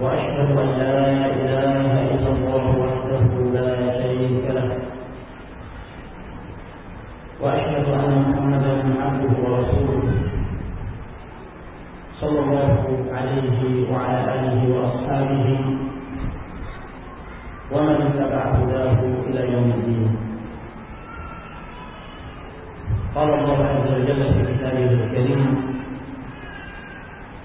وأشهد أن لا إله إلا الله وحده لا شريك له. وأشهد أن محمدا عبده ورسوله. صلى الله عليه وعلى آله وأصحابه ومن اتبع هداه إلى يوم الدين. قال الله عز وجل في كتابه الكريم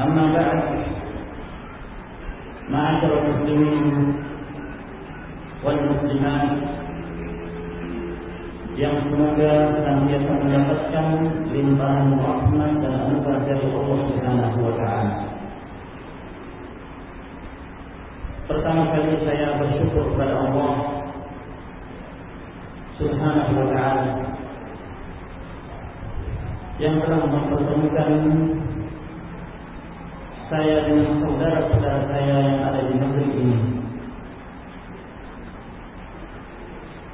أما بعد معاشر المسلمين والمسلمات yang semoga senantiasa mendapatkan limpahan rahmat dan anugerah dari Allah Subhanahu wa taala. Pertama kali saya bersyukur kepada Allah Subhanahu wa taala yang telah mempertemukan saya dengan saudara-saudara saya yang ada di negeri ini.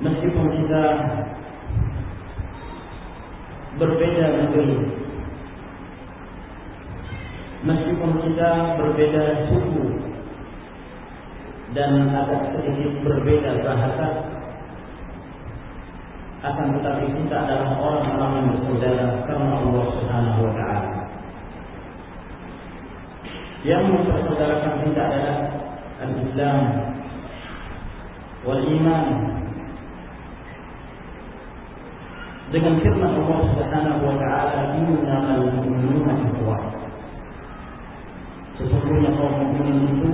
Meskipun kita berbeda negeri, meskipun kita berbeda suku dan agak sedikit berbeda bahasa, akan tetapi kita adalah orang-orang yang bersaudara karena Allah Subhanahu wa taala. Yang mempersaudarakan kita adalah al-Islam wal iman. Dengan firman Allah Subhanahu wa taala, "Innamal mu'minuna ikhwah." Sesungguhnya kaum mukminin itu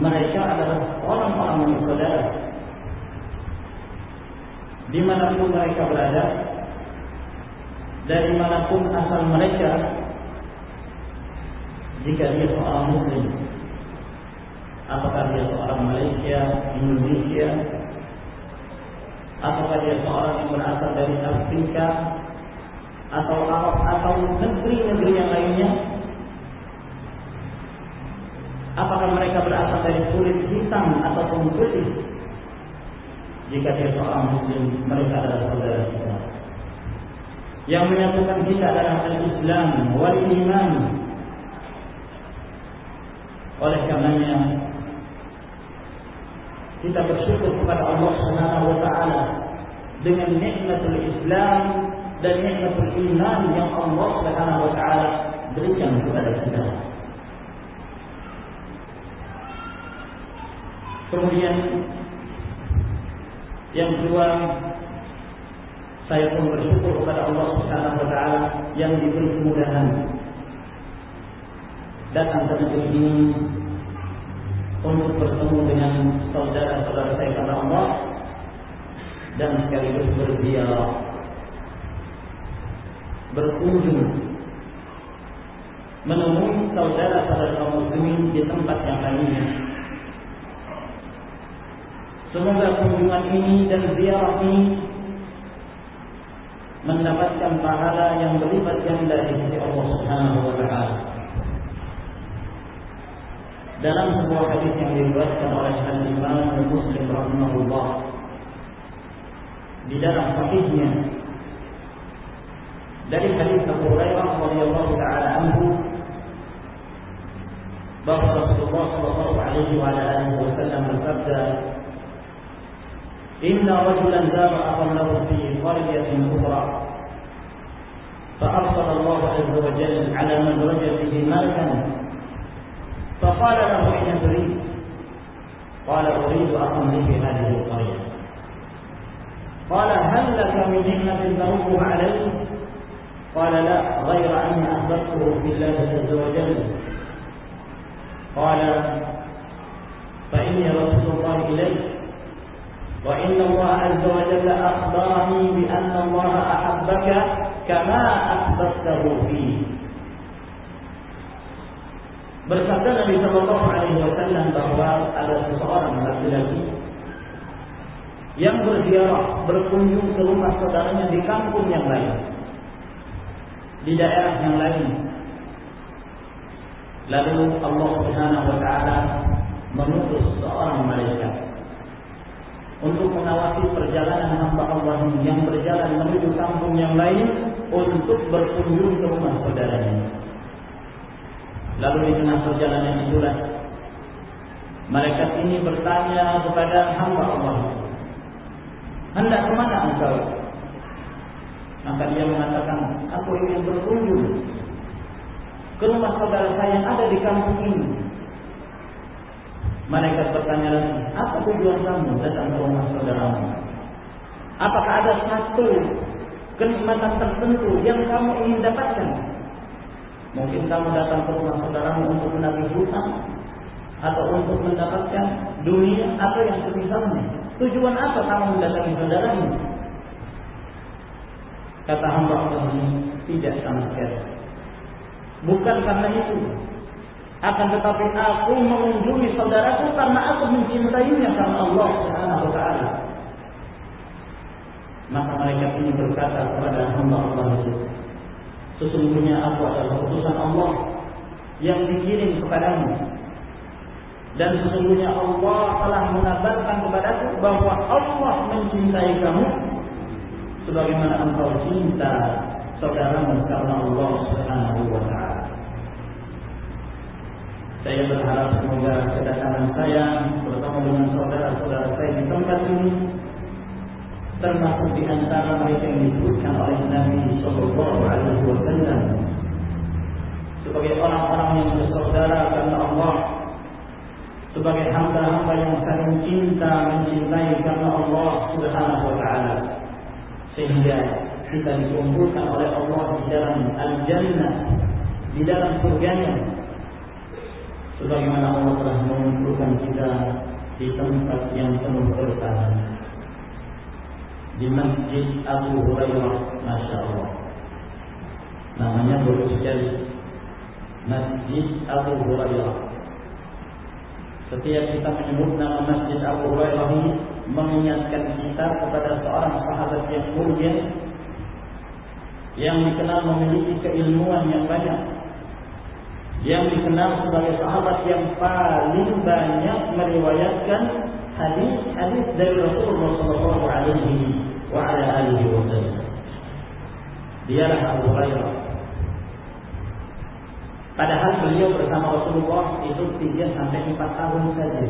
mereka adalah orang-orang yang bersaudara di mana pun mereka berada, dari mana pun asal mereka, jika dia seorang Muslim, apakah dia seorang Malaysia, Indonesia, apakah dia seorang yang berasal dari Afrika, atau Arab, atau negeri-negeri yang lainnya, apakah mereka berasal dari kulit hitam ataupun putih, jika dia seorang muslim, mereka adalah saudara kita. Yang menyatukan kita adalah al-Islam wal iman. Oleh karenanya kita bersyukur kepada Allah Subhanahu wa taala dengan nikmatul Islam dan nikmatul iman yang Allah Subhanahu wa taala berikan kepada kita. Kemudian yang kedua, saya pun bersyukur kepada Allah Subhanahu wa taala yang diberi kemudahan datang ke negeri ini untuk bertemu dengan saudara-saudara saya karena Allah dan sekaligus berziarah. Berkunjung menemui saudara-saudara kaum muslimin di tempat yang lainnya. Semoga kunjungan ini dan ziarah ini mendapatkan pahala yang berlipat ganda di sisi Allah Subhanahu dalam sebuah hadis yang diriwayatkan oleh Al-Imam Muslim rahimahullah di dalam sahihnya dari hadis Abu Hurairah radhiyallahu taala anhu bahwa Rasulullah sallallahu alaihi wa alihi wasallam bersabda rajulan zama akhan lahu fi qaryatin ukhra فأرسل الله عز وجل على من وجد به ملكا فقال له أين تريد؟ قال أخا لي في هذه القرية قال هل لك من نعمة تردها عليه؟ قال لا غير أني أخبرته بالله عز وجل قال فإني رسول الله إليك وإن الله عز وجل أخبرني بأن الله أحبك كما أحببته فيه Bersabda Nabi Shallallahu Alaihi Wasallam bahwa ada seseorang laki-laki yang berziarah berkunjung ke rumah saudaranya di kampung yang lain, di daerah yang lain. Lalu Allah Subhanahu Wa Taala mengutus seorang malaikat untuk mengawasi perjalanan hamba Allah yang berjalan menuju kampung yang lain untuk berkunjung ke rumah saudaranya. Lalu di tengah perjalanan itulah malaikat ini bertanya kepada hamba Allah, hendak ke mana engkau? Maka dia mengatakan, aku ingin berkunjung ke rumah saudara saya yang ada di kampung ini. Malaikat bertanya lagi, apa tujuan kamu datang ke rumah saudaramu? Apakah ada satu kenikmatan tertentu yang kamu ingin dapatkan? Mungkin kamu datang ke rumah saudaramu untuk menagih hutang atau untuk mendapatkan dunia atau yang semisalnya. Tujuan apa kamu mendatangi saudaramu? Kata hamba Allah ini tidak sama sekali. Bukan karena itu. Akan tetapi aku mengunjungi saudaraku karena aku mencintainya karena Allah Subhanahu wa taala. Maka malaikat ini berkata kepada hamba Allah itu, sesungguhnya aku adalah utusan Allah yang dikirim kepadamu. Dan sesungguhnya Allah telah mengabarkan kepadaku bahwa Allah mencintai kamu sebagaimana engkau cinta saudaramu karena Allah Subhanahu wa taala. Saya berharap semoga kedatangan saya bersama dengan saudara-saudara saya di tempat ini termasuk di antara mereka yang disebutkan oleh Nabi Sallallahu Alaihi Wasallam. Sebagai orang-orang yang bersaudara karena Allah sebagai hamba-hamba yang saling cinta mencintai karena Allah Subhanahu Wa Taala. Sehingga kita dikumpulkan oleh Allah di dalam al-jannah di dalam surganya. Sebagaimana Allah telah mengumpulkan kita di tempat yang penuh bertahan di Masjid Abu Hurairah Masya Allah namanya bagus sekali Masjid Abu Hurairah. Setiap kita menyebut nama Masjid Abu Hurairah ini mengingatkan kita kepada seorang sahabat yang mulia yang dikenal memiliki keilmuan yang banyak yang dikenal sebagai sahabat yang paling banyak meriwayatkan hadis-hadis dari Rasulullah Shallallahu Alaihi wa ala alihi wasallam. Dialah Abu Hurairah. Padahal beliau bersama Rasulullah itu 3 sampai 4 tahun saja.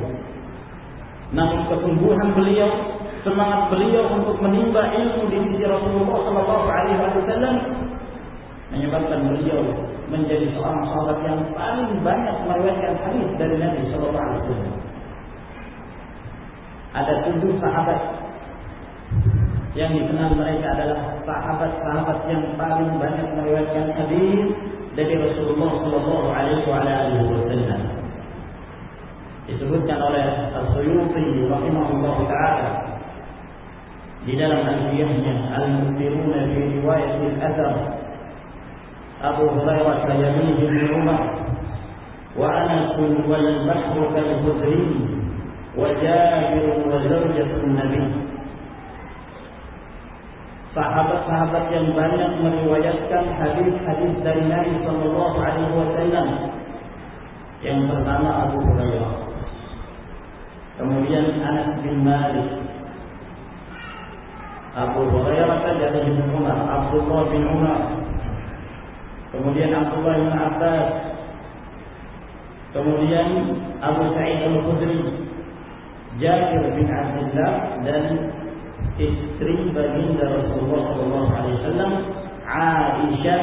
Namun ketumbuhan beliau, semangat beliau untuk menimba ilmu di sisi Rasulullah Shallallahu Alaihi Wasallam menyebabkan beliau menjadi seorang sahabat yang paling banyak meriwayatkan hadis dari Nabi Shallallahu Alaihi Wasallam ada tujuh sahabat yang dikenal mereka adalah sahabat-sahabat yang paling banyak meriwayatkan hadis dari Rasulullah Shallallahu Alaihi Wasallam. Disebutkan oleh Al-Suyuti rahimahullah taala di dalam alfiyahnya Al-Mutiruna fi riwayat al-Athar Abu Hurairah kayamihi bin Umar wa anas wal bahru kal-Hudri وجابر وزوجة النبي Sahabat-sahabat yang banyak meriwayatkan hadis-hadis dari Nabi Sallallahu Alaihi Wasallam Yang pertama Abu Hurairah. Kemudian Anas bin Malik. Abu Hurairah Jabir bin Umar, Abdullah bin Umar. Kemudian Abdullah bin Abbas. Kemudian Abu Sa'id Al-Khudri, Jabir bin Abdullah dan istri baginda Rasulullah sallallahu alaihi wasallam Aisyah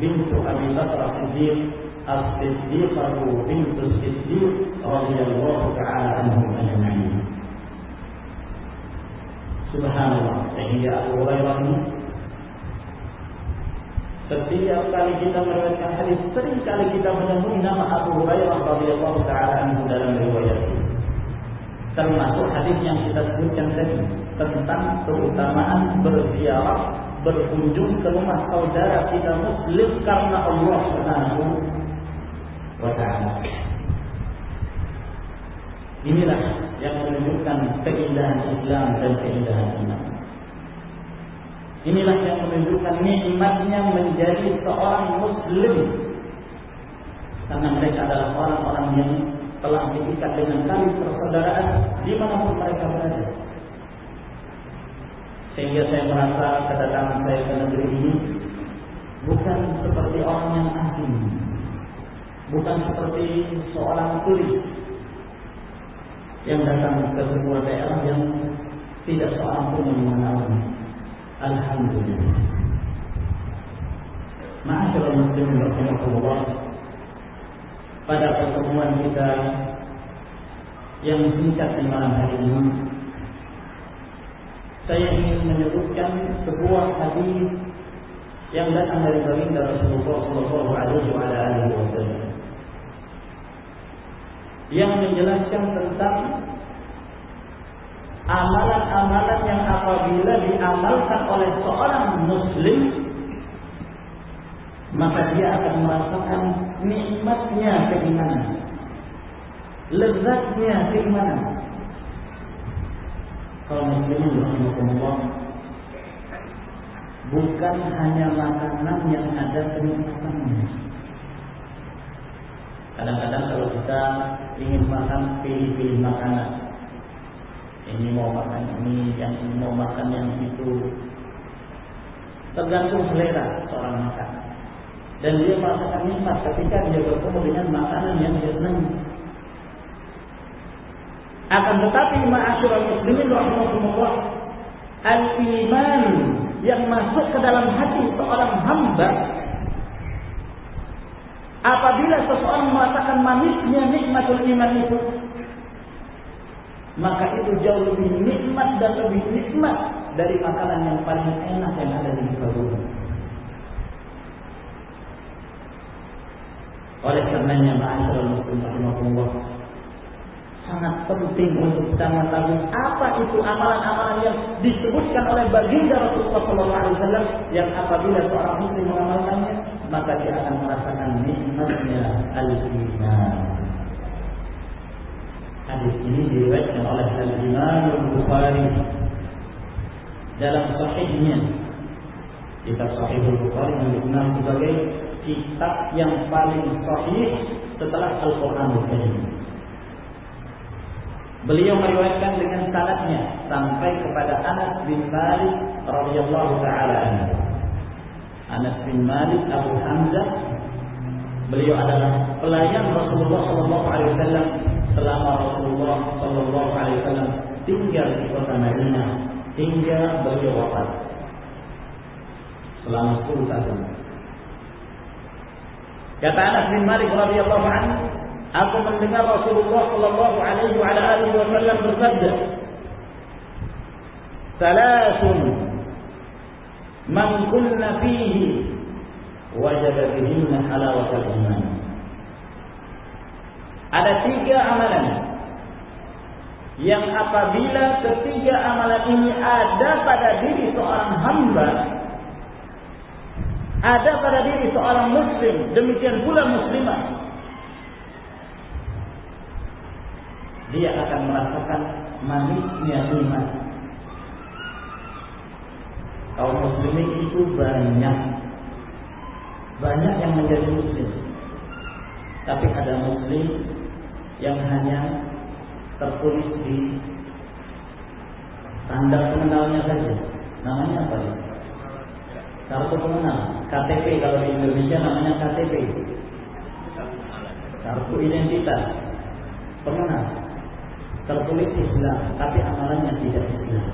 bintu Abi Bakar Siddiq الصديقة بنت الصديق رضي الله تعالى عنهم أجمعين Subhanallah Sehingga Abu Hurairah ini Setiap kali kita meriwayatkan hadis Sering kali kita menemui nama Abu Hurairah radhiyallahu taala anhu dalam riwayat ini Termasuk hadis yang kita sebutkan tadi Tentang keutamaan berziarah Berkunjung ke rumah saudara kita muslim Karena Allah subhanahu wa ta'ala. Inilah yang menunjukkan keindahan Islam dan keindahan iman. Inilah yang menunjukkan nikmatnya menjadi seorang muslim. Karena mereka adalah orang-orang yang telah diikat dengan tali persaudaraan di mana pun mereka berada. Sehingga saya merasa kedatangan saya ke negeri ini bukan seperti orang yang asing, bukan seperti seorang turis yang datang ke sebuah daerah yang tidak seorang pun yang mengenalnya. Alhamdulillah. Ma'asyiral muslimin rahimakumullah. Pada pertemuan kita yang singkat di malam hari ini. Saya ingin menyebutkan sebuah hadis yang datang dari baginda Rasulullah Shallallahu Alaihi Wasallam yang menjelaskan tentang amalan-amalan yang apabila diamalkan oleh seorang muslim maka dia akan merasakan nikmatnya keimanan lezatnya keimanan kalau muslimin rahimakumullah bukan hanya makanan yang ada kenikmatannya Kadang-kadang kalau kita ingin makan pilih-pilih makanan. Ini mau makan ini, yang ini mau makan yang itu. Tergantung selera seorang makan. Dan dia merasakan nikmat ketika dia bertemu dengan makanan yang dia senang. Akan tetapi ma'asyiral muslimin rahimahumullah al-iman yang masuk ke dalam hati seorang hamba Apabila seseorang merasakan manisnya nikmatul iman itu, maka itu jauh lebih nikmat dan lebih nikmat dari makanan yang paling enak yang ada di muka bumi. Oleh karenanya, ma'asyiral muslimin rahimakumullah, sangat penting untuk kita mengetahui apa itu amalan-amalan yang disebutkan oleh baginda Rasulullah SAW yang apabila seorang muslim mengamalkannya maka dia akan merasakan nikmatnya al-iman. Hadis ini diriwayatkan oleh Al-Imam Al-Bukhari dalam sahihnya. Kitab Sahih Al-Bukhari yang dikenal sebagai kitab yang paling sahih setelah Al-Quran Al-Karim. Beliau meriwayatkan dengan sanadnya sampai kepada Anas bin Malik radhiyallahu taala. Anas bin Malik Abu Hamzah beliau adalah pelayan Rasulullah sallallahu alaihi wasallam selama Rasulullah sallallahu alaihi wasallam tinggal di kota Madinah hingga beliau wafat selama 10 tahun. Kata Anas bin Malik radhiyallahu anhu Aku mendengar Rasulullah Shallallahu Alaihi Wasallam bersabda, "Salasun man kunna fihi wajada bihinna halawatal iman." Ada tiga amalan yang apabila ketiga amalan ini ada pada diri seorang hamba, ada pada diri seorang muslim, demikian pula muslimah, dia akan merasakan manisnya iman. Kaum muslimin itu banyak. Banyak yang menjadi muslim. Tapi ada muslim yang hanya tertulis di tanda pengenalnya saja. Namanya apa? Kartu pengenal, KTP kalau di Indonesia namanya KTP. Kartu identitas pengenal. Tertulis Islam, tapi amalannya tidak Islam.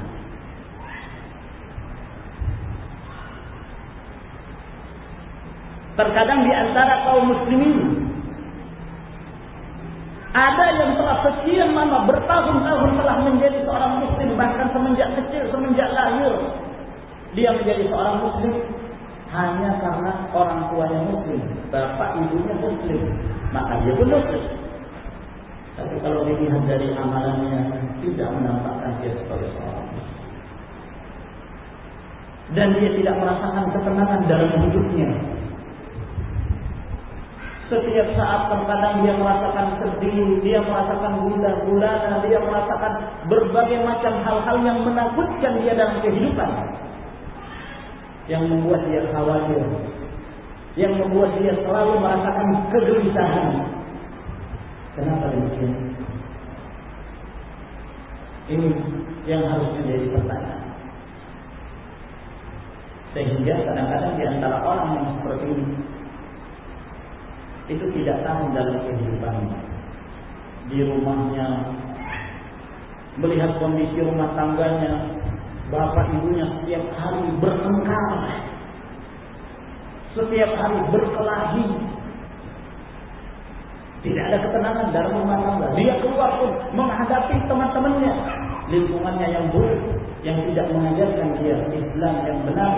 Terkadang di antara kaum muslimin ada yang telah sekian lama bertahun-tahun telah menjadi seorang muslim bahkan semenjak kecil, semenjak lahir dia menjadi seorang muslim hanya karena orang tuanya muslim, bapak ibunya muslim, maka dia pun muslim. Tapi kalau dilihat dari amalannya tidak menampakkan dia sebagai seorang muslim. Dan dia tidak merasakan ketenangan dalam hidupnya setiap saat terkadang dia merasakan sedih, dia merasakan gula gulana, dia merasakan berbagai macam hal-hal yang menakutkan dia dalam kehidupan. Yang membuat dia khawatir. Yang membuat dia selalu merasakan kegelisahan. Kenapa demikian? Ini yang harus menjadi pertanyaan. Sehingga kadang-kadang di antara orang yang seperti ini itu tidak tahu dalam kehidupannya. Di rumahnya, melihat kondisi rumah tangganya, bapak ibunya setiap hari bertengkar, setiap hari berkelahi, tidak ada ketenangan dalam rumah tangga. Dia keluar pun menghadapi teman-temannya, lingkungannya yang buruk, yang tidak mengajarkan dia Islam yang benar,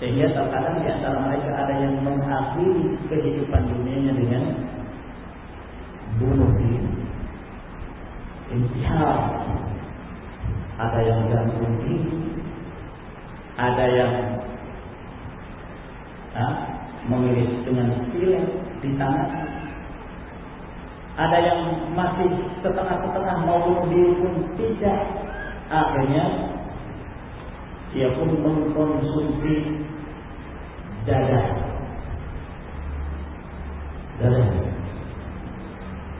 sehingga terkadang di antara mereka ada yang mengakhiri kehidupan dunianya dengan bunuh diri, intihar, ada yang gantung diri, ada yang ha, memilih dengan silet di tangan, ada yang masih setengah-setengah mau bunuh pun tidak, akhirnya dia pun mengkonsumsi dada. Dada.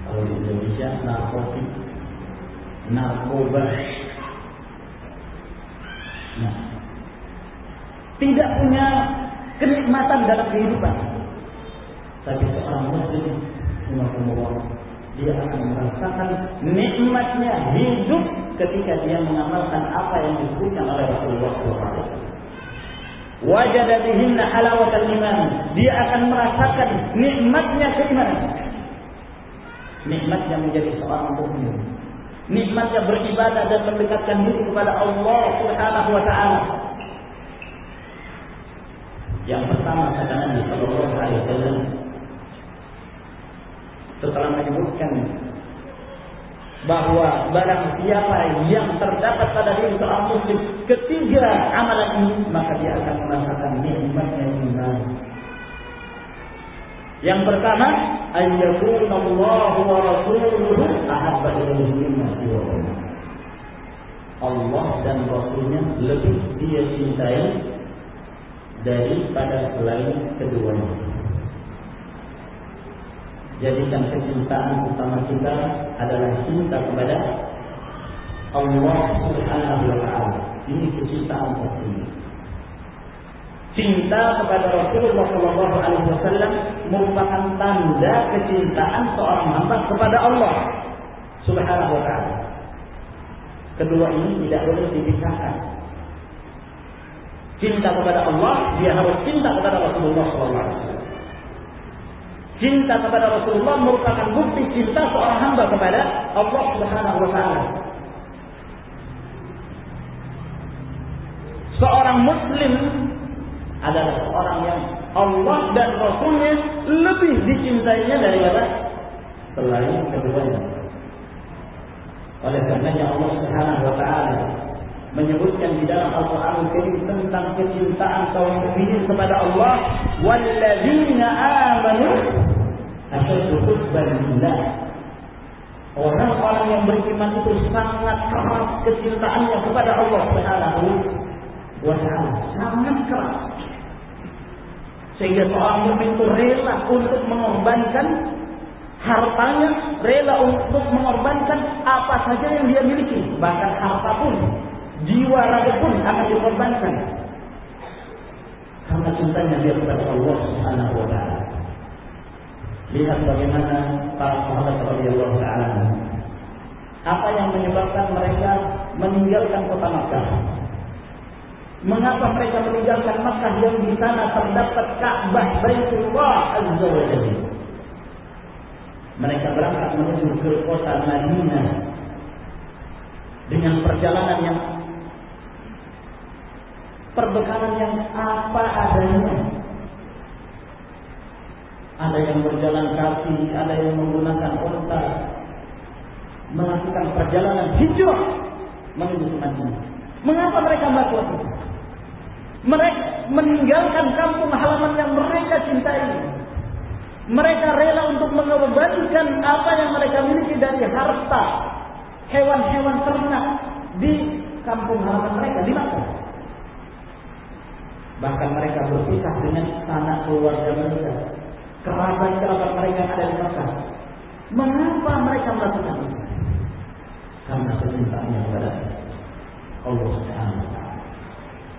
Kalau di Indonesia narkotik, narkoba. Nah, tidak punya kenikmatan dalam kehidupan. Tapi seorang muslim, dia akan merasakan nikmatnya hidup ketika dia mengamalkan apa yang disebutkan oleh Rasulullah SAW. Wajada bihinna halawatal iman. Dia akan merasakan nikmatnya keimanan. Nikmatnya menjadi seorang mukmin. Nikmatnya beribadah dan mendekatkan diri kepada Allah Subhanahu wa taala. Yang pertama kata Nabi sallallahu alaihi wasallam setelah menyebutkan bahwa barang siapa yang terdapat pada diri seorang muslim ketiga amalan ini maka dia akan merasakan nikmatnya iman. Yang pertama, ayyakuna wa rasuluhu ahabba ilaihi mimma Allah dan Rasulnya lebih dia cintai daripada selain keduanya jadikan kecintaan utama kita adalah cinta kepada Allah Subhanahu wa taala. Ini kecintaan tertinggi. Cinta kepada Rasulullah Wasallam merupakan tanda kecintaan seorang hamba kepada Allah Subhanahu Wa Taala. Kedua ini tidak boleh dipisahkan. Cinta kepada Allah, dia harus cinta kepada Rasulullah Wasallam. Cinta kepada Rasulullah merupakan bukti cinta seorang hamba kepada Allah Subhanahu wa taala. Seorang muslim adalah seorang yang Allah dan Rasulnya lebih dicintainya daripada selain keduanya. Oleh karenanya Allah Subhanahu wa taala menyebutkan di dalam Al-Qur'an Karim tentang kecintaan kaum mukminin kepada Allah, "Walladzina amanu asyaddu hubban lillah. Orang-orang yang beriman itu sangat keras kecintaannya kepada Allah Subhanahu wa taala. Sangat keras. Sehingga seorang mukmin itu rela untuk mengorbankan hartanya, rela untuk mengorbankan apa saja yang dia miliki, bahkan harta pun, jiwa raga pun akan dikorbankan. Karena cintanya dia kepada Allah Subhanahu wa taala. Lihat bagaimana para sahabat radhiyallahu taala apa yang menyebabkan mereka meninggalkan kota Makkah? Mengapa mereka meninggalkan Makkah yang di sana terdapat Ka'bah Baitullah Azza wa Jalla? Mereka berangkat menuju ke kota Madinah dengan perjalanan yang perbekalan yang apa adanya. Ada yang berjalan kaki, ada yang menggunakan unta, melakukan perjalanan hijrah menuju ke Madinah. Mengapa mereka melakukan itu? Mereka meninggalkan kampung halaman yang mereka cintai. Mereka rela untuk mengorbankan apa yang mereka miliki dari harta hewan-hewan ternak di kampung halaman mereka di Makkah. Bahkan mereka berpisah dengan anak keluarga mereka, kerabat-kerabat mereka ada di Makkah. Mengapa mereka melakukan itu? karena kecintaannya kepada Allah Subhanahu wa taala.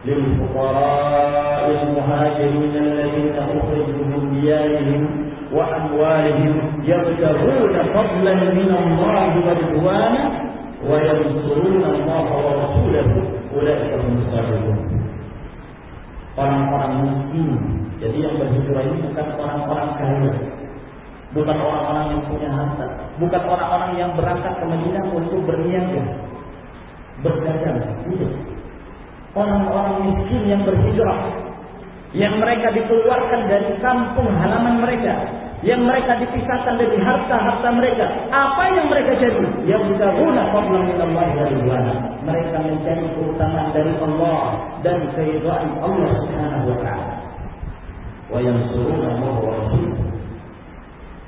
للفقراء المهاجرين الذين أخرجوا من ديارهم وأموالهم يبتغون فضلا من الله ورضوانا وينصرون الله ورسوله أولئك هم الصادقون orang-orang miskin. Jadi yang berhijrah ini bukan orang-orang kaya, bukan orang-orang yang punya harta, bukan orang-orang yang berangkat ke Madinah untuk berniaga, berdagang. Tidak. Orang-orang miskin yang berhijrah, yang mereka dikeluarkan dari kampung halaman mereka, yang mereka dipisahkan dari harta-harta mereka. Apa yang mereka cari? Yang guna fadlan min Allah wa. Mereka mencari keutamaan dari Allah dan keridhaan Allah Subhanahu wa taala. Wa Allah wa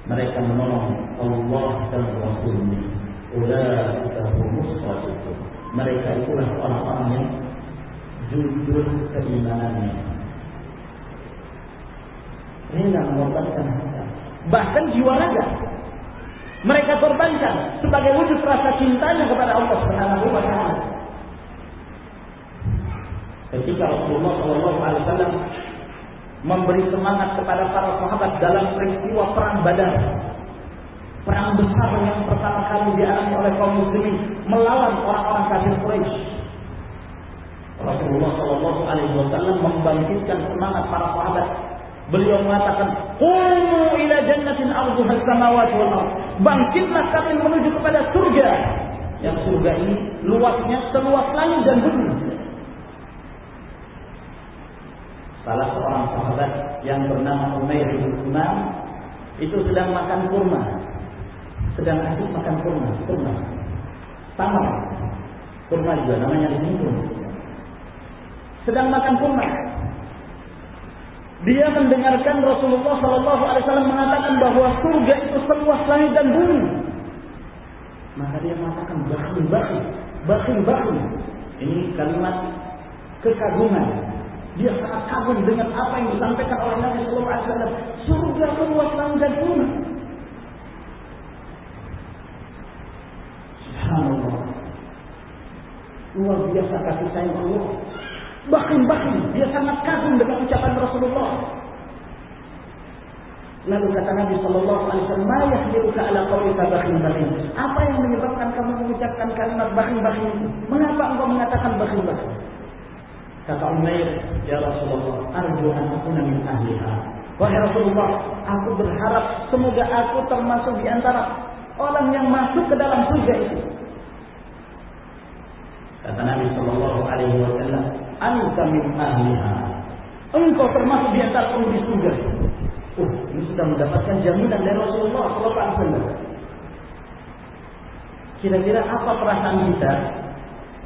mereka menolong Allah dan Rasulnya. Ulaika humus. Mereka itulah orang-orang yang jujur keimanannya. Rela mengorbankan harta, bahkan jiwa raga. Mereka korbankan sebagai wujud rasa cintanya kepada Allah Subhanahu wa taala. Ketika Rasulullah Shallallahu Alaihi Wasallam memberi semangat kepada para sahabat dalam peristiwa perang Badar. Perang besar yang pertama kali dialami oleh kaum muslimin melawan orang-orang kafir Quraisy. Rasulullah Shallallahu Alaihi Wasallam membangkitkan semangat para sahabat. Beliau mengatakan, "Qumu ila jannatin arduha samawati wal ard." Bangkitlah kalian menuju kepada surga. Yang surga ini luasnya seluas langit dan bumi. salah seorang sahabat yang bernama Umair bin Umar itu sedang makan kurma. Sedang asik makan kurma, kurma. Tamar. Kurma juga namanya di Sedang makan kurma. Dia mendengarkan Rasulullah Shallallahu Alaihi Wasallam mengatakan bahwa surga itu seluas langit dan bumi. Maka dia mengatakan bakhil bakhil, bakhil bakhil. Ini kalimat kekaguman dia sangat kagum dengan apa yang disampaikan oleh Nabi Sallallahu Alaihi Wasallam. Surga luas langit dan bumi. Subhanallah. Luar biasa kasih sayang Allah. Bahkan bahkan dia sangat kagum dengan ucapan Rasulullah. Lalu kata Nabi Sallallahu Alaihi Wasallam, "Ma yahdiruka ala qawlika bakhil bakhil?" Apa yang menyebabkan kamu mengucapkan kalimat bakhil itu? Mengapa engkau mengatakan bakhil bakhil? Kata Umair, Ya Rasulullah, arju an akuna min ahliha. Wahai Rasulullah, aku berharap semoga aku termasuk di antara orang yang masuk ke dalam surga itu. Kata Nabi Shallallahu Alaihi Wasallam, Anta min ahliha. Engkau termasuk di antara penghuni surga. Uh, ini sudah mendapatkan jaminan dari Rasulullah Shallallahu Alaihi Wasallam. Kira-kira apa perasaan kita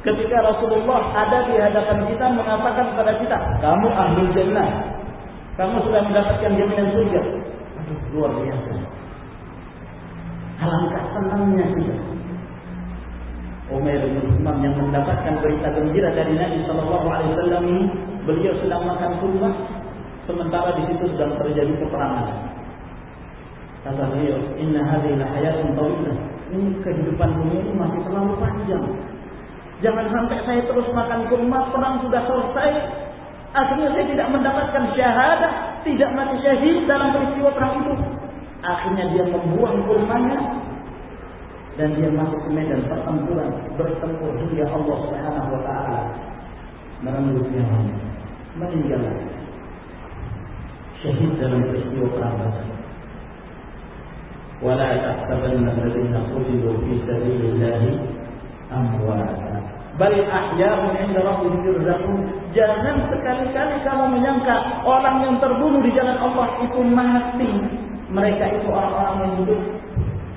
Ketika Rasulullah ada di hadapan kita mengatakan kepada kita, kamu ahli jannah. Kamu sudah mendapatkan jaminan surga. Aduh, luar biasa. Alangkah senangnya kita. Yang mendapatkan berita gembira dari Nabi Shallallahu Alaihi Wasallam ini, beliau sedang makan kurma, sementara di situ sedang terjadi peperangan. Kata beliau, Inna hadhihi hayatun tawilah. Ini kehidupan dunia ini masih terlalu panjang. Jangan sampai saya terus makan kurma, perang sudah selesai. Akhirnya saya tidak mendapatkan syahadah, tidak mati syahid dalam peristiwa perang itu. Akhirnya dia membuang kurmanya dan dia masuk ke medan pertempuran, bertempur hingga Allah Subhanahu wa taala merenggut nyawanya. Meninggal syahid dalam peristiwa perang tersebut. ولا تحسبن الذين قتلوا في سبيل الله أمواتا bal ahya'un 'inda rabbihim yurzaqun jangan sekali-kali kamu menyangka orang yang terbunuh di jalan Allah itu mati mereka itu orang-orang yang hidup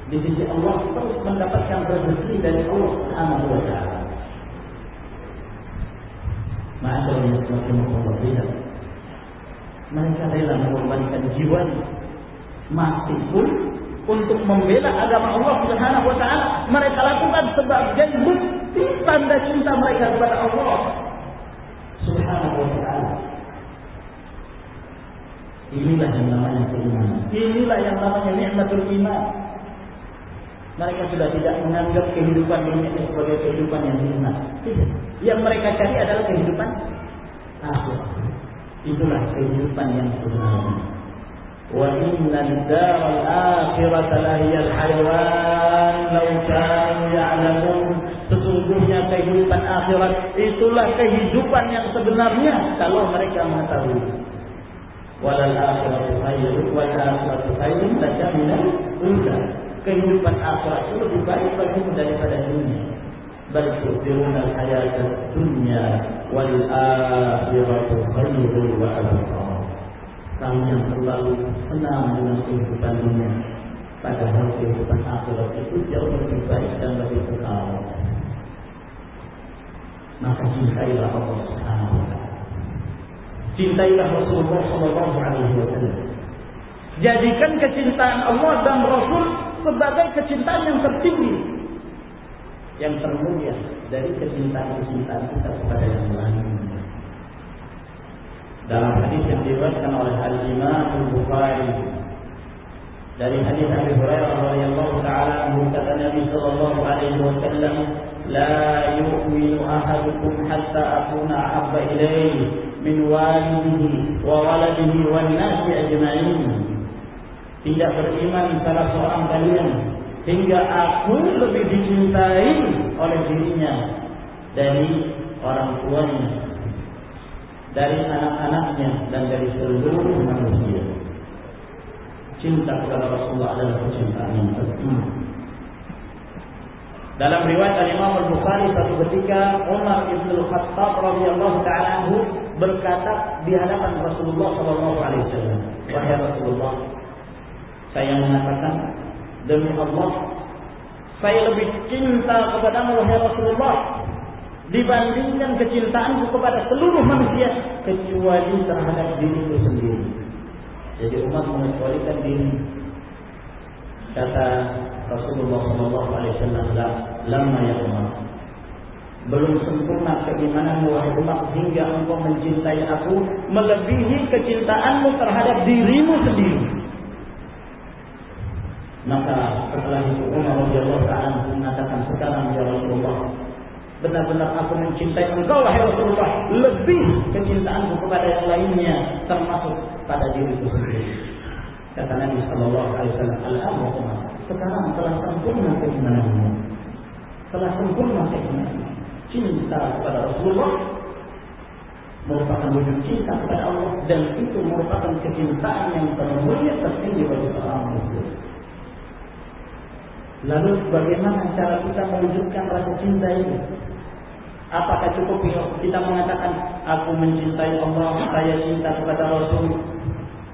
di sisi Allah terus mendapatkan rezeki dari Allah Subhanahu wa taala Ma'asyar muslimin mereka rela mengorbankan jiwa mati pun untuk membela agama Allah Subhanahu wa taala mereka lakukan sebagai bukti tanda cinta mereka kepada Allah Subhanahu wa taala. Inilah yang namanya keimanan. Inilah yang namanya nikmatul iman. Mereka sudah tidak menganggap kehidupan dunia itu sebagai kehidupan yang benar. Yang mereka cari adalah kehidupan akhirat. Itulah kehidupan yang sebenarnya. Wa innal daral akhirata la hiyal hayawan law kanu ya'lamun. Sesungguhnya kehidupan akhirat itulah kehidupan yang sebenarnya kalau mereka mengetahui. Walal akhiratu khairun wal akhiratu khairun laka minal kehidupan akhirat itu lebih baik bagimu daripada dunia. Bal tu'thiruna al-hayata dunya wal akhiratu khairun wa abqa. Kamu yang terlalu senang dengan kehidupan dunia padahal kehidupan akhirat itu jauh lebih baik dan lebih kekal. Maka cintailah Allah Subhanahu wa taala. Cintailah Rasulullah sallallahu alaihi wasallam. Jadikan kecintaan Allah dan Rasul sebagai kecintaan yang tertinggi. Yang termulia dari kecintaan-kecintaan kita kepada yang lain. Dalam hadis yang diriwayatkan oleh Al Imam Al Bukhari dari hadis Abi Hurairah radhiyallahu taala anhu kata Nabi sallallahu alaihi wasallam ahadukum hatta akuna ahabba ilayhi min walidihi wa waladihi wan nasi ajma'in tidak beriman salah seorang kalian hingga aku lebih dicintai oleh dirinya dari orang tuanya dari anak-anaknya dan dari seluruh manusia. Cinta kepada Rasulullah adalah kecintaan yang tertinggi. Dalam riwayat Imam Al-Bukhari satu ketika Umar bin Al-Khattab radhiyallahu taala berkata di hadapan Rasulullah sallallahu alaihi wasallam, "Wahai Rasulullah, saya mengatakan demi Allah, saya lebih cinta kepadamu wahai Rasulullah dibandingkan kecintaanku kepada seluruh manusia kecuali terhadap diriku sendiri. Jadi umat mengecualikan diri. Kata Rasulullah Shallallahu Alaihi Wasallam, lama ya umat. Belum sempurna keimananmu wahai umat hingga engkau mencintai aku melebihi kecintaanmu terhadap dirimu sendiri. Maka setelah itu Umar radhiyallahu taala mengatakan sekarang ya Rasulullah benar-benar aku mencintai engkau wahai Rasulullah. Lebih kecintaanku kepada yang lainnya termasuk pada diriku sendiri. Kata Nabi Shallallahu Alaihi Wasallam al sekarang telah sempurna keimananmu. Telah sempurna keimananmu. Cinta kepada Rasulullah merupakan wujud cinta kepada Allah dan itu merupakan kecintaan yang termulia tertinggi bagi seorang muslim Lalu bagaimana cara kita mewujudkan rasa cinta ini? Apakah cukup kita mengatakan aku mencintai Allah, saya cinta kepada Rasul?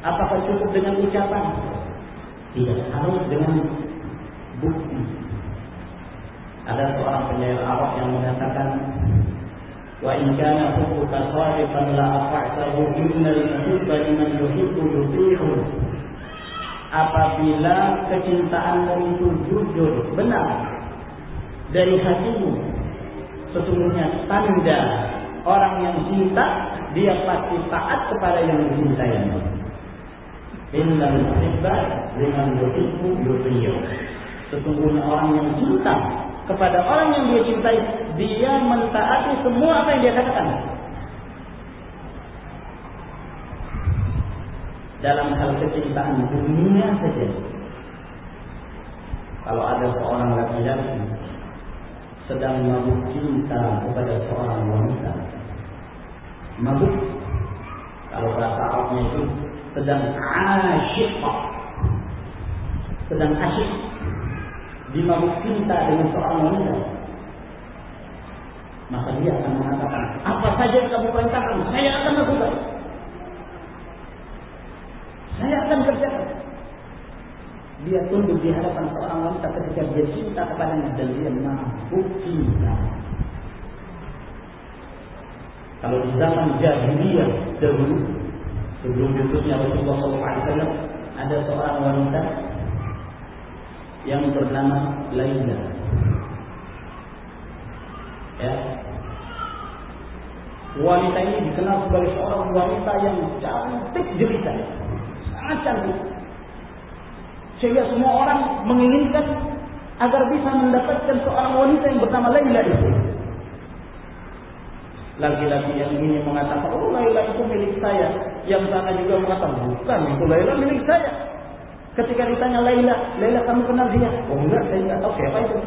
Apakah cukup dengan ucapan? Tidak, harus dengan bukti. Ada seorang penyair Arab yang mengatakan Wa in kana hubbuka sadiqan la afa'tahu innal muhibba liman yuhibbu yuti'u apabila kecintaanmu itu jujur, benar dari hatimu, sesungguhnya tanda orang yang cinta dia pasti taat kepada yang dicintainya. Innal muhibba liman yuhibbu yuti'u. Sesungguhnya orang yang cinta kepada orang yang dia cintai, dia mentaati semua apa yang dia katakan. Dalam hal kecintaan dunia saja. Kalau ada seorang laki-laki sedang mabuk cinta kepada seorang wanita, mabuk kalau bahasa Arabnya itu sedang asyik sedang asyik dimabuk cinta dengan seorang wanita maka dia akan mengatakan apa saja yang kamu perintahkan saya akan lakukan saya akan kerjakan dia tunduk di hadapan seorang wanita ketika dia cinta kepadanya dan dia mabuk cinta kalau di zaman jahiliyah dahulu sebelum diutusnya Rasulullah SAW ada seorang wanita yang bernama Laila. Ya. Wanita ini dikenal sebagai seorang wanita yang cantik jelita, sangat cantik. Sehingga semua orang menginginkan agar bisa mendapatkan seorang wanita yang bernama Laila itu. Laki-laki yang ini mengatakan, oh Laila itu milik saya. Yang sana juga mengatakan, bukan itu Laila milik saya. Ketika ditanya Laila, Laila kamu kenal dia? Oh enggak, saya enggak tahu siapa itu.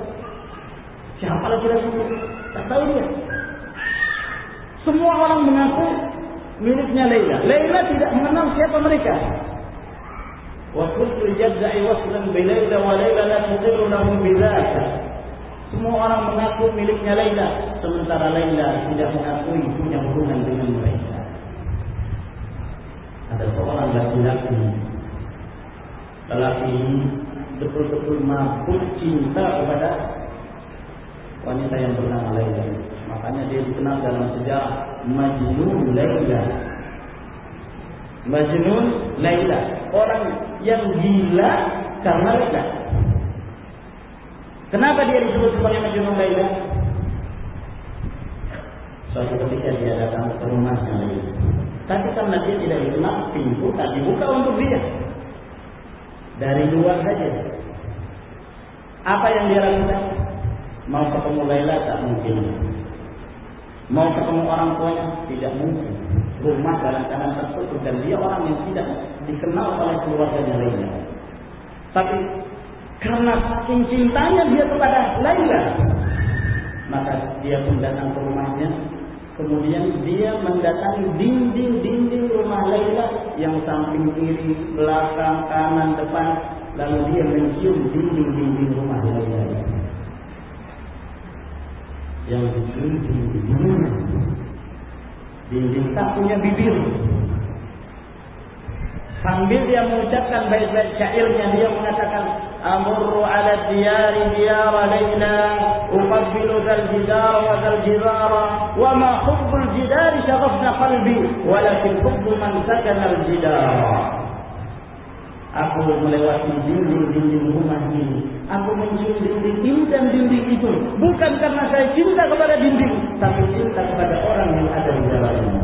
Siapa lagi itu? Tak tahu dia. Semua orang mengaku miliknya Laila. Laila tidak mengenal siapa mereka. Waslan bi Laila wa Laila la tuqiru lahu bidzaka. Semua orang mengaku miliknya Laila, sementara Laila tidak mengakui punya hubungan dengan mereka. Ada seorang laki-laki lelaki betul-betul mampu cinta kepada wanita yang bernama Laila. Makanya dia dikenal dalam sejarah Majnun Laila. Majnun Laila, orang yang gila karena Laila. Kenapa dia disebut sebagai Majnun Laila? Suatu ketika dia datang ke rumahnya Laila. Tapi karena dia tidak dikenal, pintu tak dibuka untuk dia dari luar saja. Apa yang dia lakukan? Mau ketemu Laila tak mungkin. Mau ketemu orang tuanya tidak mungkin. Rumah dalam keadaan tertutup dan dia orang yang tidak dikenal oleh keluarganya Laila. Tapi karena saking cintanya dia kepada Laila, maka dia pun datang ke rumahnya Kemudian dia mendatangi dinding-dinding rumah Laila yang samping kiri, belakang, kanan, depan. Lalu dia mencium dinding-dinding rumah Laila. Yang dinding dinding tak punya bibir. Sambil dia mengucapkan bait-bait syairnya, dia mengatakan, Amurru ala diyari diyara layla, uqabbilu dhal jidara wa dhal jidara, wa ma hubbul jidari syaghafna qalbi, walakin hubbu man sakana al jidara. Aku melewati dinding-dinding rumah ini. Aku mencium dinding ini dan dinding itu. Bukan karena saya cinta kepada dinding. Tapi cinta kepada orang yang ada di dalamnya.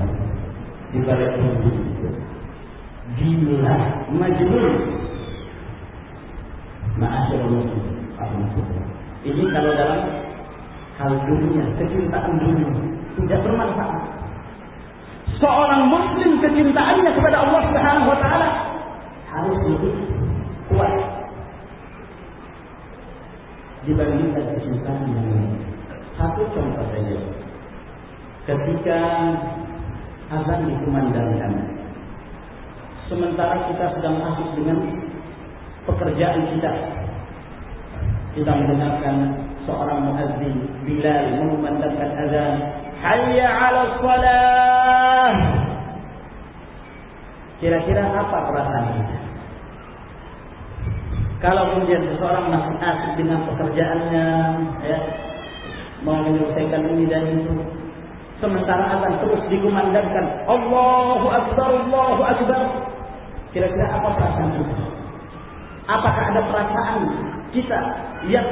Di balik dinding itu gila, majnun. Ma'asyarul Ini kalau dalam hal dunia, kecintaan dunia tidak bermanfaat. Seorang muslim kecintaannya kepada Allah Subhanahu wa taala harus lebih kuat dibandingkan kecintaan yang lain. Satu contoh saja. Ketika azan dikumandangkan, sementara kita sedang asik dengan pekerjaan kita. Kita mendengarkan seorang muadzin Bilal mengumandangkan azan, "Hayya 'ala shalah." Kira-kira apa perasaan kita? Kalau kemudian seseorang masih asik dengan pekerjaannya, ya, mau menyelesaikan ini dan itu, sementara akan terus dikumandangkan Allahu Akbar, Allahu Akbar, Kira-kira apa perasaan kita? Apakah ada perasaan kita yang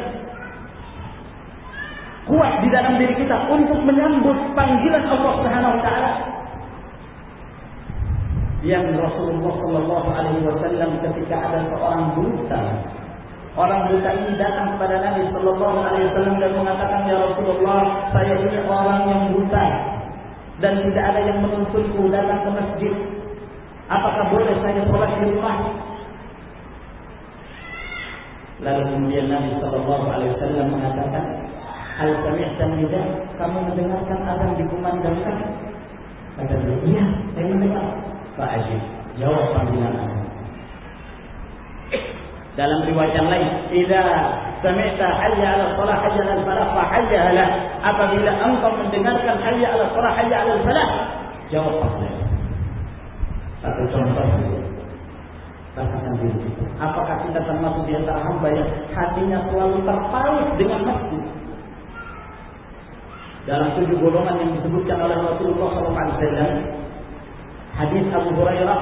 kuat di dalam diri kita untuk menyambut panggilan Allah Subhanahu wa taala? Yang Rasulullah Shallallahu Alaihi Wasallam ketika ada seorang buta orang buta ini datang kepada Nabi Shallallahu Alaihi Wasallam dan mengatakan ya Rasulullah saya ini orang yang buta dan tidak ada yang menuntunku datang ke masjid. Apakah boleh saya sholat di rumah? Lalu kemudian Nabi Shallallahu Alaihi Wasallam mengatakan Al sami'ta nida kamu mendengarkan azan dikumandangkan? Kata dia iya saya mendengar Fa'ajib jawab panggilan dalam riwayat yang lain idza sami'ta hayya 'ala shalah hayya 'ala falah fa hayya 'ala apabila engkau mendengarkan hayya 'ala shalah hayya 'ala falah jawab panggilan satu contoh Rasakan diri Apakah kita termasuk di antara hamba yang hatinya selalu terpaut dengan masjid? dalam tujuh golongan yang disebutkan oleh Rasulullah SAW. Hadis Abu Hurairah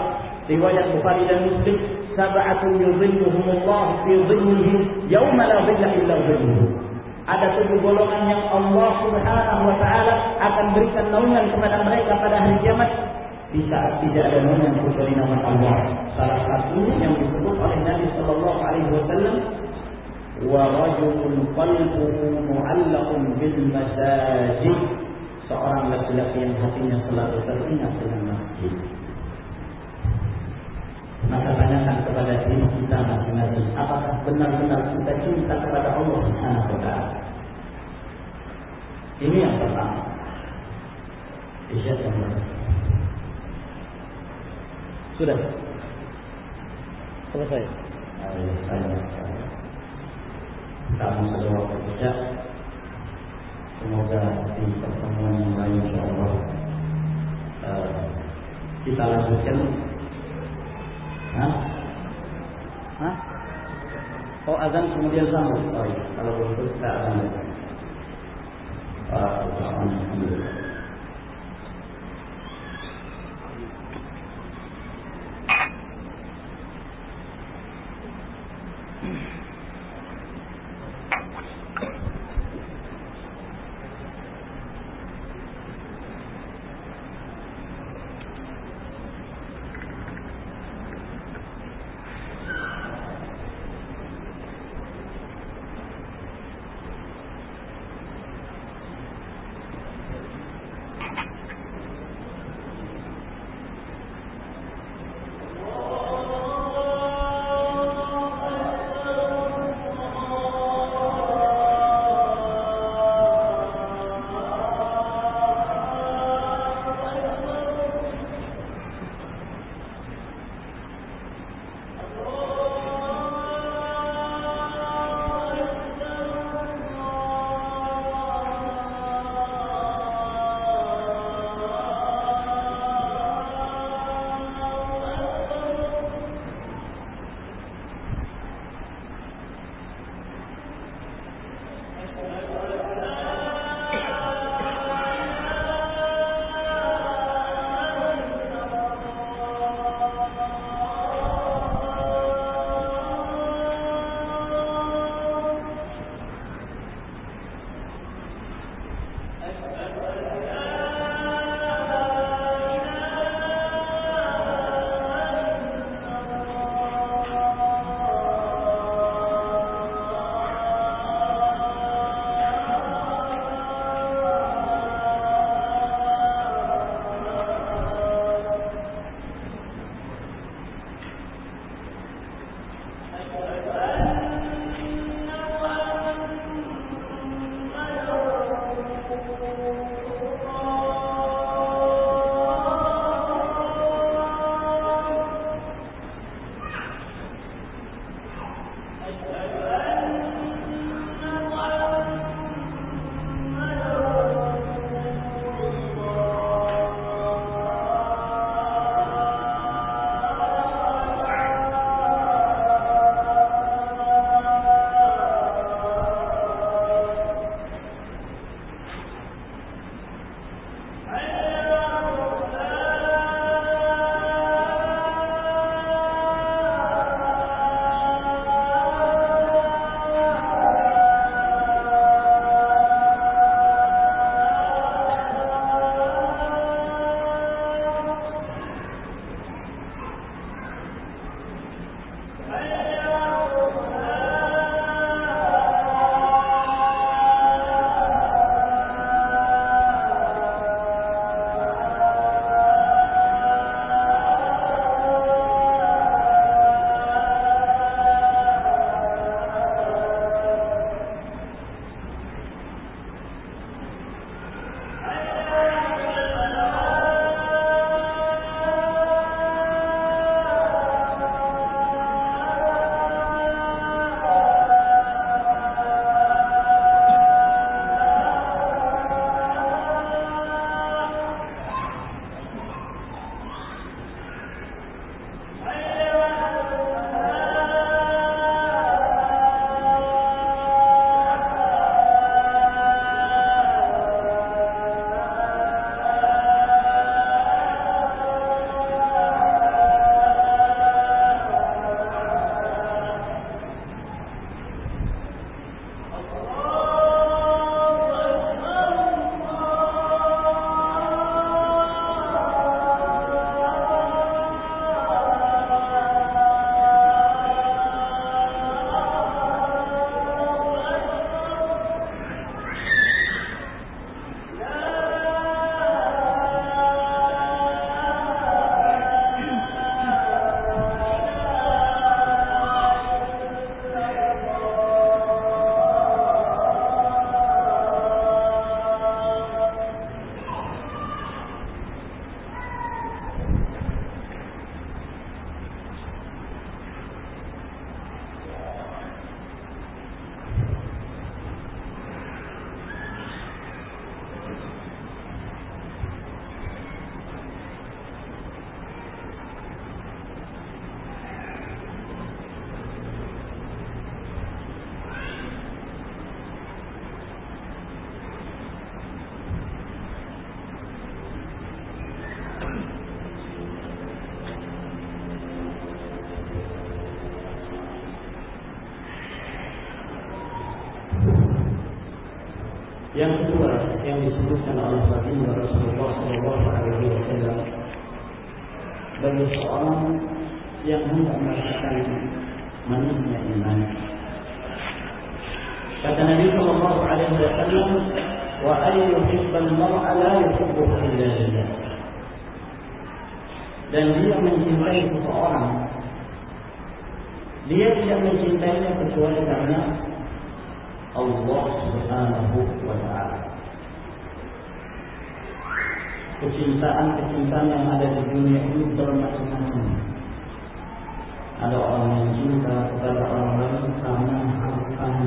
riwayat Bukhari dan Muslim sab'atun yudhilluhum Allah fi dhillihim yauma la dhilla illa dhilluhu ada tujuh golongan yang Allah Subhanahu wa taala akan berikan naungan kepada mereka pada hari kiamat di saat tidak ada naungan kecuali nama Allah. Salah satunya yang disebut oleh Nabi Shallallahu alaihi wasallam wa rajulun qalbuhu mu'allaqun bil masajid seorang laki-laki yang hatinya selalu teringat dengan benar-benar kita cinta kepada Allah Subhanahu wa taala? Ini yang pertama. Isyarat yang Sudah. Selesai. Ayo, kami sudah bekerja semoga di pertemuan yang lain insya Allah uh, kita lanjutkan azan kemudian sambung oh iya kalau begitu kita azan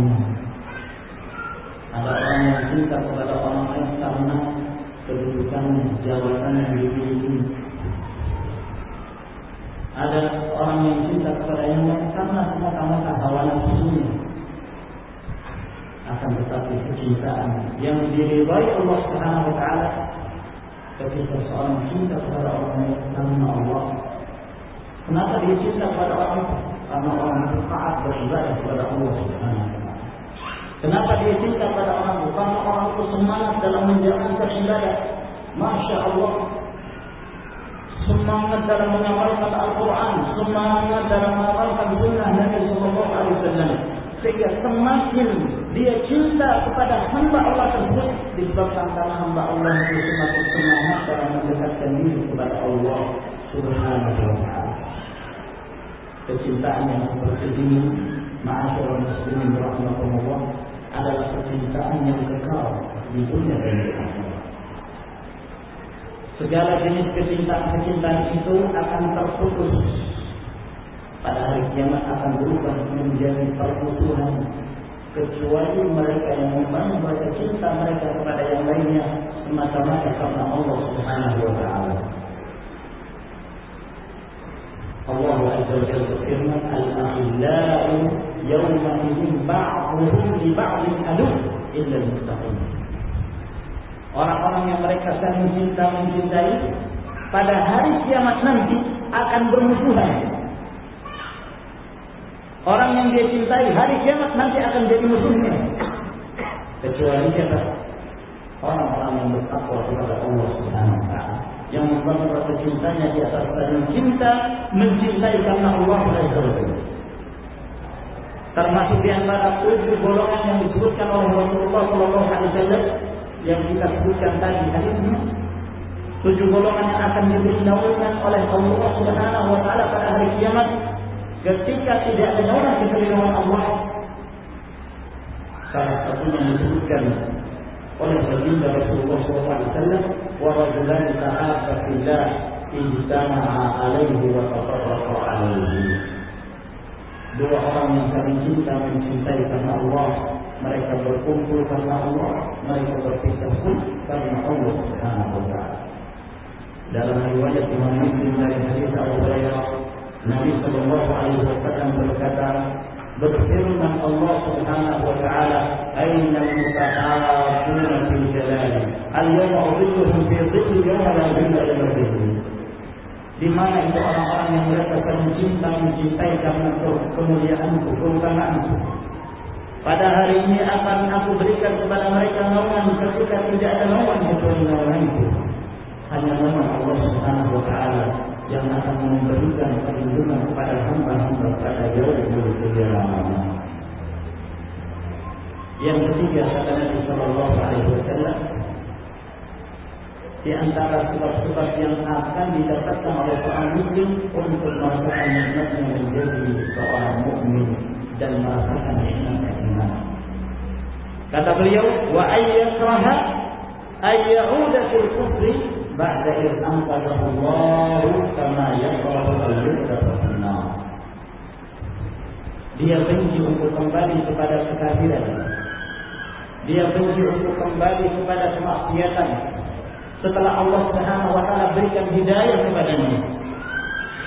hartanya. Ada orang yang cinta kepada orang lain karena kedudukan jabatan yang dimiliki. Ada orang yang cinta kepada yang lain karena semata-mata hawa nafsunya akan tetapi kecintaan yang diridhai Allah Subhanahu wa taala ketika seorang cinta kepada orang lain karena Allah. Kenapa dia cinta kepada orang itu? Karena orang itu taat beribadah kepada Allah Subhanahu wa taala. Kenapa dia cinta kepada orang itu? Karena orang itu semangat dalam menjalankan ibadah. Masya Allah, semangat dalam mengamalkan Al-Quran, semangat dalam mengamalkan sunnah Nabi Sallallahu Alaihi Wasallam. Sehingga semakin dia cinta kepada hamba Allah tersebut disebabkan karena hamba Allah itu semakin semangat dalam mendekatkan diri kepada Allah Subhanahu wa taala. Kecintaan yang seperti ini, ma'asyiral muslimin adalah kecintaan yang kekal di dunia dan di akhirat. Segala jenis kecintaan-kecintaan itu akan terputus pada hari kiamat akan berubah menjadi permusuhan kecuali mereka yang membangun rasa cinta mereka kepada yang lainnya semata-mata karena Allah Subhanahu wa taala. Allah Azza wa Jalla berfirman, "Al-akhillau yawma idzin ba'dhum li ba'dhin adu illa al-muttaqin." Orang-orang yang mereka saling cinta mencintai pada hari kiamat nanti akan bermusuhan Orang yang dia cintai hari kiamat nanti akan jadi musuhnya. Kecuali siapa? Orang-orang yang bertakwa kepada Allah Subhanahu wa taala. Yang membangun rasa cintanya di atas saling cinta, mencintai karena Allah Azza wa Termasuk di antara tujuh golongan yang disebutkan oleh Rasulullah Shallallahu Alaihi Wasallam yang kita sebutkan tadi hari ini. Tujuh golongan yang akan diberi naungan oleh Allah Subhanahu Wa Taala pada hari kiamat ketika tidak ada orang di perlindungan Allah salah satunya disebutkan oleh baginda Rasulullah SAW wa rajulan tahabba fillah ijtama'a alaihi wa tafarraqa alaihi dua orang yang saling cinta mencintai karena Allah. Mereka berkumpul karena Allah. Mereka berpisah pun karena Allah Subhanahu wa dalam riwayat Imam Muslim dari hadis Abu Hurairah Nabi Shallallahu Alaihi Wasallam berkata, berfirman Allah Subhanahu Wa Taala, Aina mutahabuna fil jalali, al-yawma udhilluhum fi dhilli yawma la dhilla illa. Di mana itu orang-orang yang mereka saling cinta mencintai karena kemuliaanku, keutamaanku. Pada hari ini akan aku berikan kepada mereka naungan ketika tidak ada naungan kecuali naunganku. Hanya naungan Allah Subhanahu Wa Taala yang akan memberikan perlindungan kepada hamba-hamba pada dari kejalanan. Yang ketiga kata Nabi Shallallahu Alaihi Wasallam di antara surat-surat yang akan didapatkan oleh seorang muslim untuk merasakan nikmatnya menjadi seorang mukmin dan merasakan nikmat iman. Kata beliau, wa ayyakraha ayyauda fil kufri ba'da id anqadhahu Allah kama yakrahu al-lubda Dia benci untuk kembali kepada kekafiran. Dia benci untuk kembali kepada kemaksiatan setelah Allah Subhanahu wa taala berikan hidayah kepadanya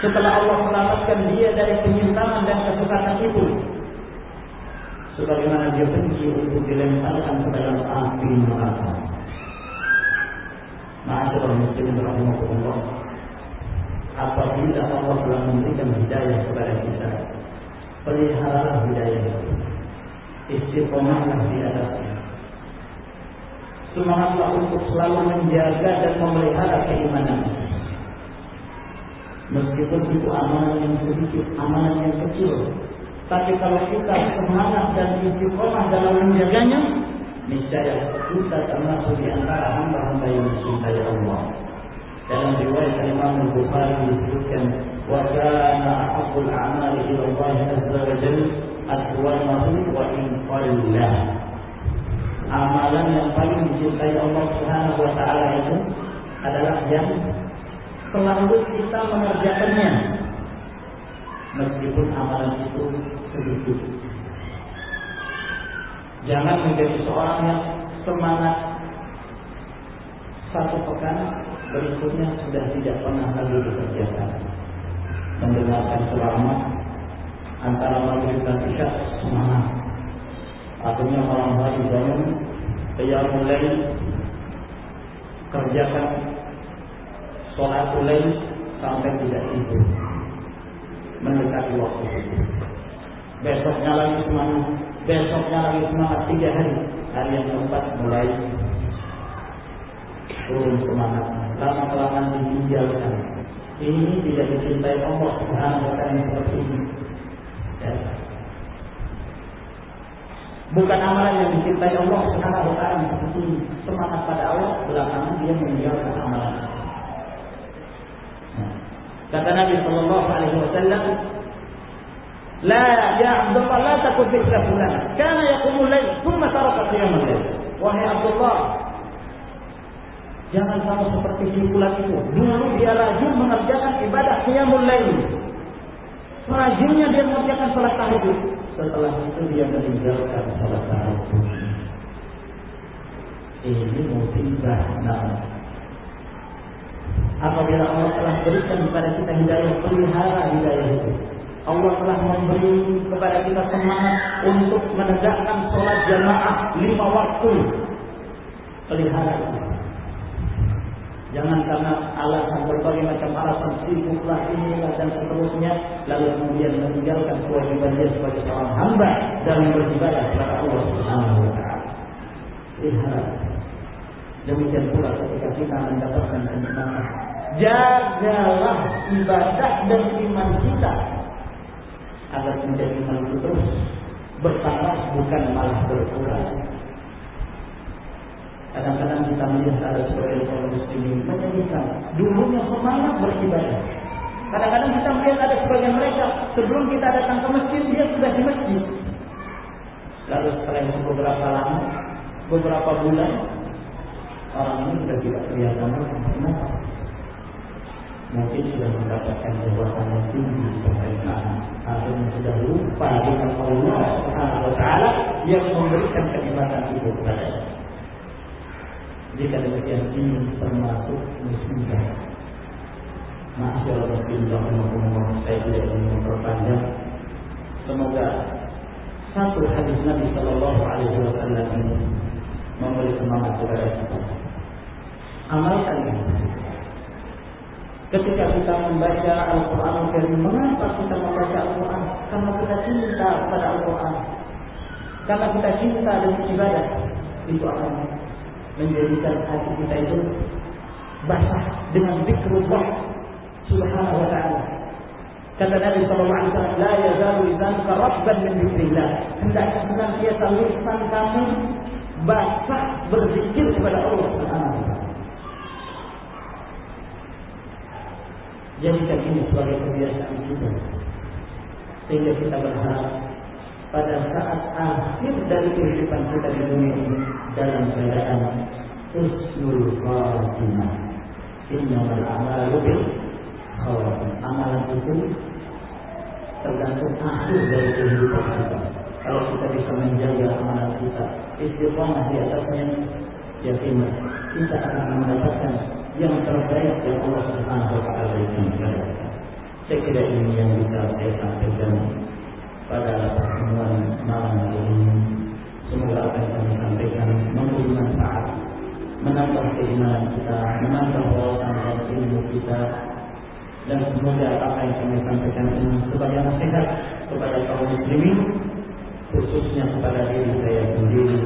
setelah Allah selamatkan dia dari penyimpangan dan kesesatan itu sebagaimana dia benci untuk dilemparkan ke dalam api neraka Ma'asyiral muslimin rahimahullah. Apabila Allah telah memberikan hidayah kepada kita, peliharalah hidayah itu. Istiqomahlah di atasnya. Semangatlah untuk selalu menjaga dan memelihara keimanan. Meskipun itu amalan yang sedikit, amalan yang kecil, tapi kalau kita semangat dan istiqomah dalam menjaganya, niscaya kita termasuk di antara hamba-hamba yang mencintai Allah. Dalam riwayat Imam Bukhari disebutkan, "Wa kana ahabbul a'mali ila Allah azza wa jalla wa in qalla." Amalan yang paling dicintai Allah Subhanahu wa taala itu adalah yang selalu kita mengerjakannya meskipun amalan itu sedikit. Jangan menjadi seorang yang semangat satu pekan berikutnya sudah tidak pernah lagi dikerjakan. Mendengarkan ceramah antara maghrib dan isya semangat. Akhirnya malam hari bangun, dia mulai kerjakan sholat mulai sampai tidak tidur mendekati waktu itu. Besoknya lagi semangat, besoknya lagi semangat tiga hari. Hari yang keempat mulai turun semangat. Lama kelamaan ditinggalkan. Ini tidak dicintai Allah Subhanahu wa taala seperti ini. Ya. Bukan amalan yang dicintai Allah Subhanahu wa taala seperti ini. Semangat pada Allah belakangan dia meninggalkan amalan. Kata Nabi Shallallahu Alaihi Wasallam, لا يا عبد الله لا تكن مثل فلان كان يقوم الليل ثم ترك قيام الليل wahai Abdullah jangan kamu seperti si fulan itu dulu dia rajin mengerjakan ibadah qiyamul lail rajinnya dia mengerjakan salat tahajud setelah itu dia meninggalkan salat tahajud ini musibah nah apabila Allah telah berikan kepada kita hidayah, pelihara hidayah itu. Allah telah memberi kepada kita semangat untuk menegakkan sholat jamaah lima waktu. Pelihara itu. Jangan karena alasan berbagai alasan sibuklah inilah dan seterusnya lalu kemudian meninggalkan kewajiban dia sebagai seorang hamba dalam beribadah kepada Allah Subhanahu wa taala. Demikian pula ketika kita mendapatkan kenikmatan jagalah ibadah dan iman kita agar menjadi manusia terus bertambah bukan malah berkurang. Kadang-kadang kita melihat ada sebagian kaum muslimin menyedihkan. Dulunya semangat beribadah. Kadang-kadang kita melihat ada sebagian mereka sebelum kita datang ke masjid dia sudah di masjid. Lalu setelah beberapa lama, beberapa bulan orang ini sudah tidak kelihatan lagi. Kenapa? mungkin sudah mendapatkan jabatan yang tinggi pemerintahan akhirnya sudah lupa dengan Allah Subhanahu wa taala yang memberikan kenikmatan itu kepada jika demikian ini termasuk musibah Masyaallah Allah saya tidak ingin memperpanjang semoga satu hadis Nabi Shallallahu Alaihi Wasallam ini memberi semangat kepada kita amalkan Ketika kita membaca Al-Quran Karim, mengapa kita membaca Al-Quran? Karena kita cinta kepada Al-Quran. Karena kita cinta dengan ibadah. Itu akan menjadikan hati kita itu basah dengan zikrullah subhanahu wa ta'ala. Kata Nabi SAW, La yazalu lisanuka rabban min zikrillah. Hendaknya senantiasa lisan kamu basah berzikir kepada Allah subhanahu wa. Jadikan ini sebagai kebiasaan kita. Sehingga kita berharap pada saat akhir dari kehidupan kita di dunia ini dalam keadaan husnul khatimah. Innamal a'malu bil. Amalan itu tergantung akhir dari kehidupan kita. Kalau kita bisa menjaga amalan kita, istiqomah di atasnya, yakin kita akan mendapatkan yang terbaik yang Allah Subhanahu wa taala kita. Saya kira ini yang bisa saya sampaikan pada pertemuan malam ini. Semoga apa yang kami sampaikan memberi manfaat, menambah keimanan kita, menambah wawasan ilmu kita, dan semoga apa yang kami sampaikan ini sebagai nasihat kepada kaum muslimin, khususnya kepada diri saya sendiri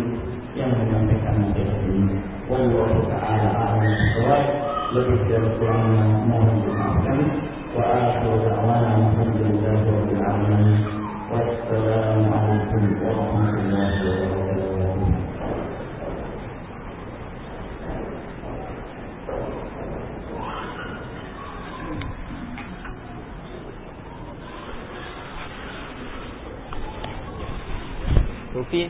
yang menyampaikan nasihat ini. Wallahu ta'ala a'lam bishawab. Lebih dari kurangnya mohon dimaafkan. Wa akhiru da'wana alhamdulillahi rabbil alamin. Wassalamualaikum warahmatullahi wabarakatuh. کافی ہے